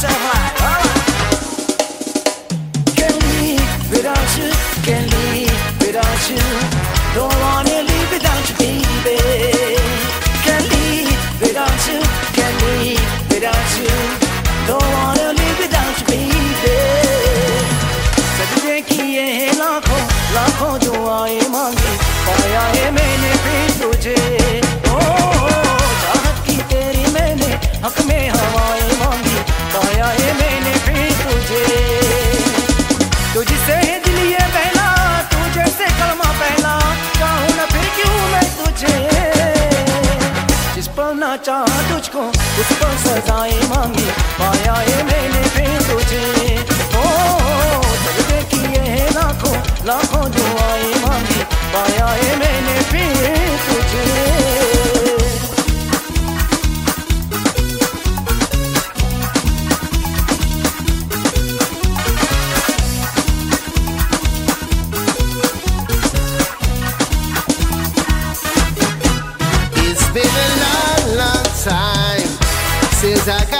so high. जाचा तुझको उसको सजाएँ मांगी। पाया ये मैंने पे तुझे। ओ देखिए है लाखों लाखों दुआएँ मांगी। पाया ये मैंने पे तुझे। I got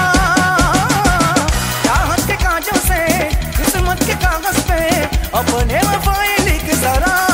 se caga spre Apă nemă fai lică sarai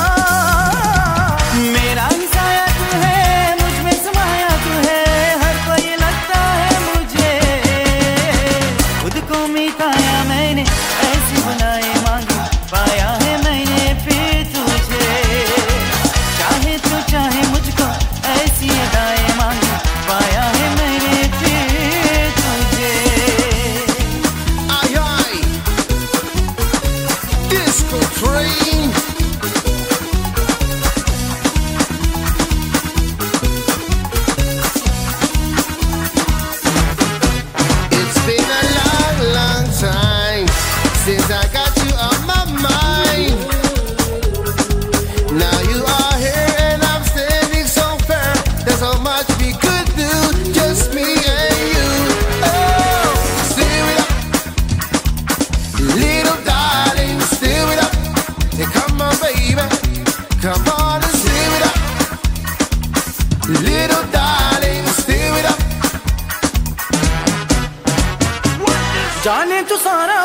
जाने तो सारा